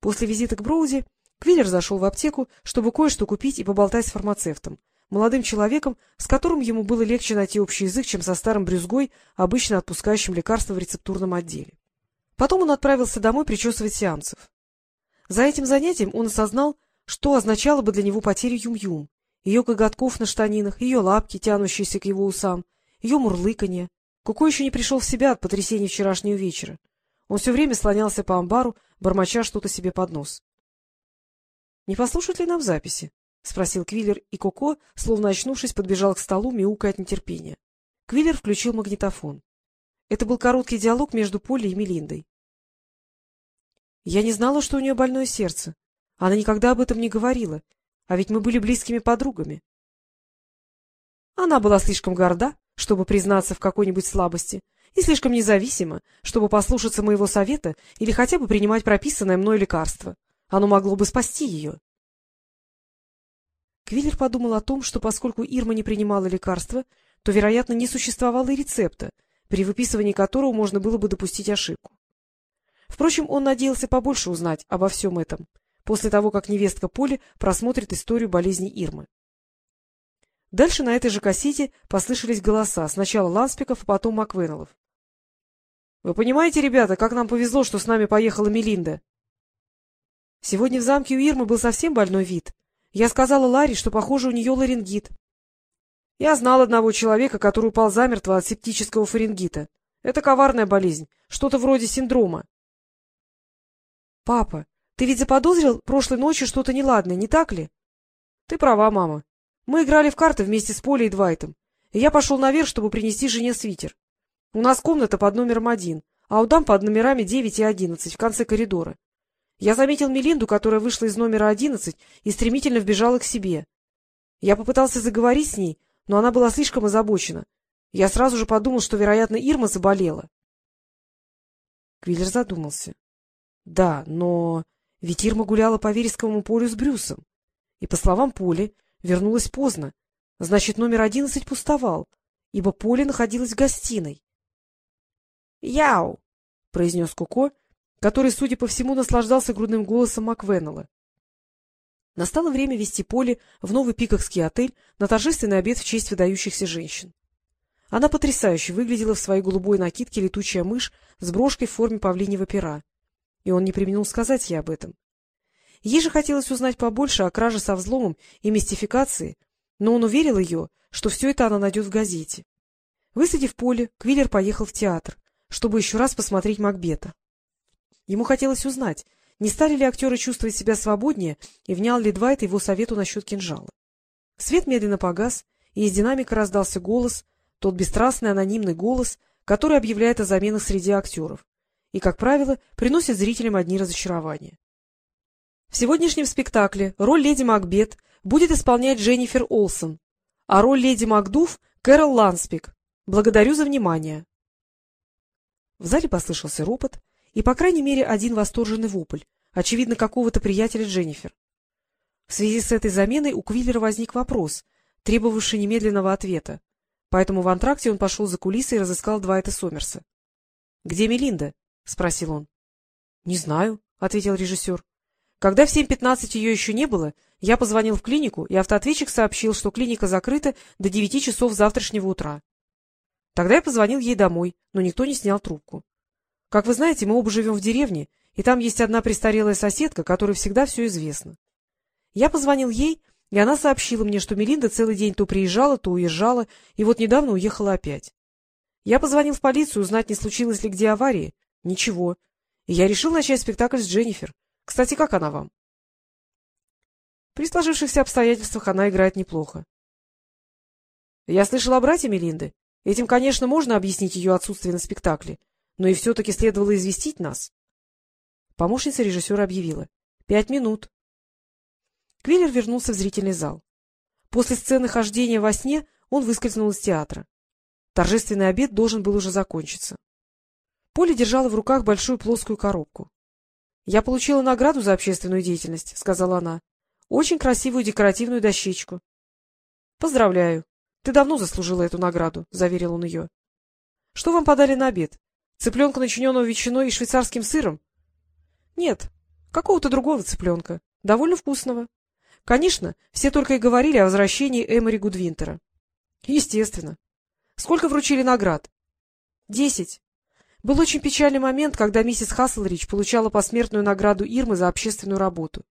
После визита к Броуди Квиллер зашел в аптеку, чтобы кое-что купить и поболтать с фармацевтом, молодым человеком, с которым ему было легче найти общий язык, чем со старым брюзгой, обычно отпускающим лекарства в рецептурном отделе. Потом он отправился домой причесывать сеансов. За этим занятием он осознал, что означало бы для него потеря Юм-Юм, ее коготков на штанинах, ее лапки, тянущиеся к его усам, ее мурлыканье. Куко еще не пришел в себя от потрясения вчерашнего вечера. Он все время слонялся по амбару, бормоча что-то себе под нос. — Не послушать ли нам записи? — спросил Квиллер, и Коко, словно очнувшись, подбежал к столу, мяукая от нетерпения. Квиллер включил магнитофон. Это был короткий диалог между Полей и Мелиндой. — Я не знала, что у нее больное сердце. Она никогда об этом не говорила, а ведь мы были близкими подругами. Она была слишком горда, чтобы признаться в какой-нибудь слабости, и слишком независима, чтобы послушаться моего совета или хотя бы принимать прописанное мной лекарство. Оно могло бы спасти ее. Квиллер подумал о том, что поскольку Ирма не принимала лекарства, то, вероятно, не существовало и рецепта, при выписывании которого можно было бы допустить ошибку. Впрочем, он надеялся побольше узнать обо всем этом, после того, как невестка Поли просмотрит историю болезни Ирмы. Дальше на этой же кассете послышались голоса, сначала Ланспиков, а потом Маквеннеллов. — Вы понимаете, ребята, как нам повезло, что с нами поехала Мелинда? Сегодня в замке у Ирмы был совсем больной вид. Я сказала Ларри, что, похоже, у нее ларингит. Я знал одного человека, который упал замертво от септического фарингита. Это коварная болезнь, что-то вроде синдрома. — Папа, ты ведь заподозрил прошлой ночью что-то неладное, не так ли? — Ты права, мама. Мы играли в карты вместе с Полей и Двайтом, я пошел наверх, чтобы принести жене свитер. У нас комната под номером один, а у дам под номерами девять и одиннадцать в конце коридора. Я заметил Мелинду, которая вышла из номера одиннадцать и стремительно вбежала к себе. Я попытался заговорить с ней, но она была слишком озабочена. Я сразу же подумал, что, вероятно, Ирма заболела. Квиллер задумался. Да, но ведь Ирма гуляла по вересковому полю с Брюсом. И, по словам Поли, вернулась поздно. Значит, номер одиннадцать пустовал, ибо Поле находилась в гостиной. — Яу! — произнес Куко, который, судя по всему, наслаждался грудным голосом Маквеннелла. Настало время вести Поле в новый пикокский отель на торжественный обед в честь выдающихся женщин. Она потрясающе выглядела в своей голубой накидке летучая мышь с брошкой в форме павлиньего пера, и он не применил сказать ей об этом. Ей же хотелось узнать побольше о краже со взломом и мистификации, но он уверил ее, что все это она найдет в газете. Высадив поле, Квиллер поехал в театр, чтобы еще раз посмотреть Макбета. Ему хотелось узнать, не стали ли актеры чувствовать себя свободнее и внял ли Двайт его совету насчет кинжала. Свет медленно погас, и из динамика раздался голос, тот бесстрастный анонимный голос, который объявляет о заменах среди актеров и, как правило, приносит зрителям одни разочарования. В сегодняшнем спектакле роль леди Макбет будет исполнять Дженнифер Олсон, а роль леди Макдув — Кэрол Ланспик. Благодарю за внимание. В зале послышался ропот и, по крайней мере, один восторженный вопль, очевидно, какого-то приятеля Дженнифер. В связи с этой заменой у Квиллера возник вопрос, требовавший немедленного ответа, поэтому в антракте он пошел за кулисы и разыскал Двайта Сомерса. — Где Мелинда? — спросил он. — Не знаю, — ответил режиссер. Когда в 7.15 ее еще не было, я позвонил в клинику, и автоответчик сообщил, что клиника закрыта до 9 часов завтрашнего утра. Тогда я позвонил ей домой, но никто не снял трубку. Как вы знаете, мы оба живем в деревне, и там есть одна престарелая соседка, которой всегда все известно. Я позвонил ей, и она сообщила мне, что Мелинда целый день то приезжала, то уезжала, и вот недавно уехала опять. Я позвонил в полицию узнать, не случилось ли где аварии. Ничего. И я решил начать спектакль с Дженнифер. Кстати, как она вам? При сложившихся обстоятельствах она играет неплохо. Я слышал о брате Мелинды. Этим, конечно, можно объяснить ее отсутствие на спектакле, но и все-таки следовало известить нас. Помощница режиссера объявила. — Пять минут. Квиллер вернулся в зрительный зал. После сцены хождения во сне он выскользнул из театра. Торжественный обед должен был уже закончиться. Поле держала в руках большую плоскую коробку. Я получила награду за общественную деятельность, — сказала она. — Очень красивую декоративную дощечку. — Поздравляю. Ты давно заслужила эту награду, — заверил он ее. — Что вам подали на обед? Цыпленка, начиненного ветчиной и швейцарским сыром? — Нет. — Какого-то другого цыпленка. Довольно вкусного. Конечно, все только и говорили о возвращении Эмори Гудвинтера. — Естественно. Сколько вручили наград? — Десять. Был очень печальный момент, когда миссис Хасселрич получала посмертную награду Ирмы за общественную работу.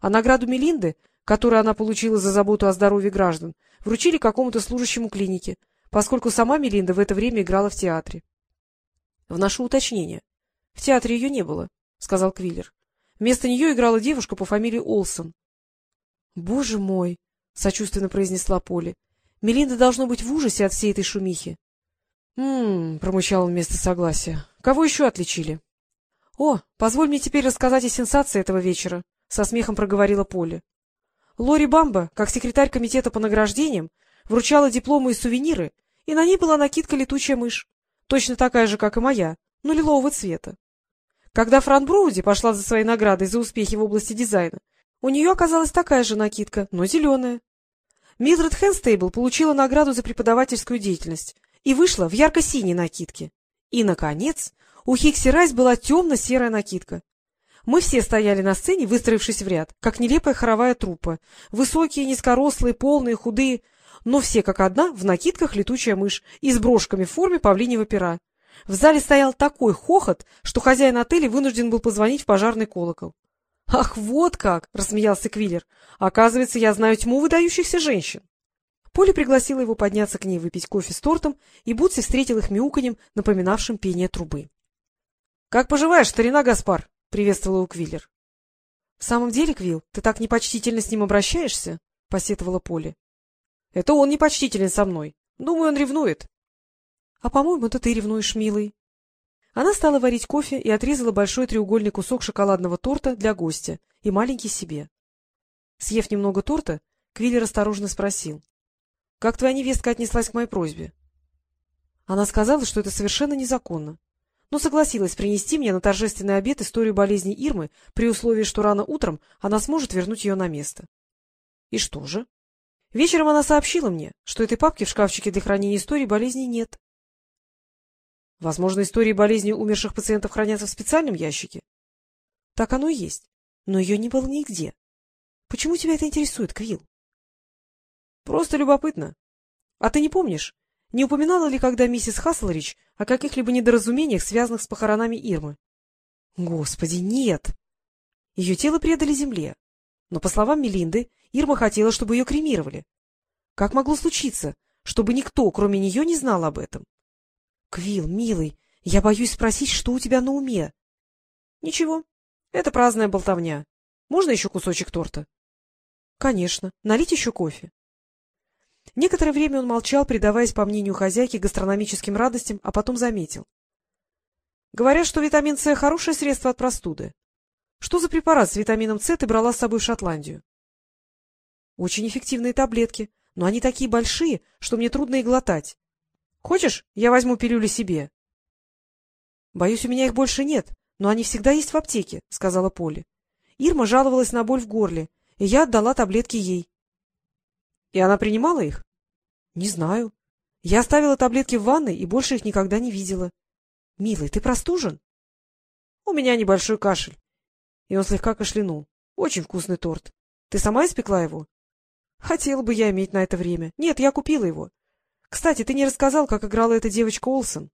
А награду Мелинды, которую она получила за заботу о здоровье граждан, вручили какому-то служащему клиники, поскольку сама Мелинда в это время играла в театре. — Вношу уточнение. В театре ее не было, — сказал Квиллер. Вместо нее играла девушка по фамилии Олсон. — Боже мой! — сочувственно произнесла Поли. — Мелинда должно быть в ужасе от всей этой шумихи. — М-м, — промычал он вместо согласия. — Кого еще отличили? — О, позволь мне теперь рассказать о сенсации этого вечера, — со смехом проговорила Поли. Лори Бамба, как секретарь комитета по награждениям, вручала дипломы и сувениры, и на ней была накидка «Летучая мышь», точно такая же, как и моя, но лилового цвета. Когда Фран Броуди пошла за своей наградой за успехи в области дизайна, у нее оказалась такая же накидка, но зеленая. Милдред Хэнстейбл получила награду за преподавательскую деятельность и вышла в ярко-синей накидке. И, наконец, у Хикси Райс была темно-серая накидка. Мы все стояли на сцене, выстроившись в ряд, как нелепая хоровая труппа. Высокие, низкорослые, полные, худые, но все как одна в накидках летучая мышь и с брошками в форме павлиньего пера. В зале стоял такой хохот, что хозяин отеля вынужден был позвонить в пожарный колокол. — Ах, вот как! — рассмеялся Квиллер. — Оказывается, я знаю тьму выдающихся женщин. Поля пригласила его подняться к ней выпить кофе с тортом, и Бутси встретил их мяуканьем, напоминавшим пение трубы. — Как поживаешь, старина Гаспар? — приветствовал его Квиллер. — В самом деле, Квилл, ты так непочтительно с ним обращаешься? — посетовала Поля. — Это он непочтителен со мной. Думаю, он ревнует. — А, по-моему, это ты ревнуешь, милый. Она стала варить кофе и отрезала большой треугольный кусок шоколадного торта для гостя и маленький себе. Съев немного торта, Квиллер осторожно спросил. — Как твоя невестка отнеслась к моей просьбе? Она сказала, что это совершенно незаконно, но согласилась принести мне на торжественный обед историю болезни Ирмы при условии, что рано утром она сможет вернуть ее на место. — И что же? Вечером она сообщила мне, что этой папки в шкафчике для хранения истории болезни нет. Возможно, истории болезни умерших пациентов хранятся в специальном ящике? — Так оно и есть. Но ее не было нигде. Почему тебя это интересует, Квилл? — Просто любопытно. А ты не помнишь, не упоминала ли когда миссис Хасселрич о каких-либо недоразумениях, связанных с похоронами Ирмы? — Господи, нет! Ее тело предали земле. Но, по словам Мелинды, Ирма хотела, чтобы ее кремировали. Как могло случиться, чтобы никто, кроме нее, не знал об этом? Квилл, милый, я боюсь спросить, что у тебя на уме. — Ничего, это праздная болтовня. Можно еще кусочек торта? — Конечно. Налить еще кофе. Некоторое время он молчал, предаваясь, по мнению хозяйки, гастрономическим радостям, а потом заметил. — Говорят, что витамин С — хорошее средство от простуды. Что за препарат с витамином С ты брала с собой в Шотландию? — Очень эффективные таблетки, но они такие большие, что мне трудно их глотать. Хочешь, я возьму пилюли себе? — Боюсь, у меня их больше нет, но они всегда есть в аптеке, — сказала Полли. Ирма жаловалась на боль в горле, и я отдала таблетки ей. — И она принимала их? — Не знаю. Я оставила таблетки в ванной и больше их никогда не видела. — Милый, ты простужен? — У меня небольшой кашель. И он слегка кашлянул. Очень вкусный торт. Ты сама испекла его? — Хотела бы я иметь на это время. Нет, я купила его. Кстати, ты не рассказал, как играла эта девочка Олсон.